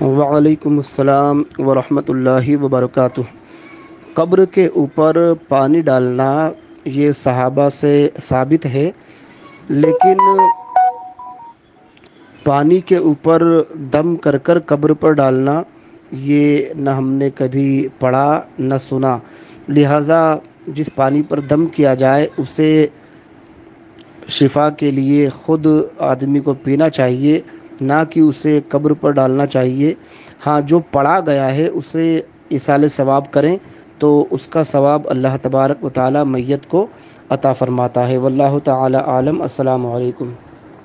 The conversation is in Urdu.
وعلیکم السلام ورحمۃ اللہ وبرکاتہ۔ قبر کے اوپر پانی ڈالنا یہ صحابہ سے ثابت ہے، لیکن پانی کے اوپر دم کر کر قبر پر ڈالنا یہ نہ ہم نے کبھی پڑھا نہ سنا۔ لہٰذا جس پانی پر دم کیا جائے، اسے شفا کے لیے خود آدمی کو پینا چاہیے۔ نہ کہ اسے قبر پر ڈالنا چاہیے۔ ہاں جو پڑھا گیا ہے، اسے اصال ثواب کریں تو اس کا ثواب اللہ تبارک و تعالی میت کو عطا فرماتا ہے۔ واللہ تعالی عالم۔ السلام علیکم۔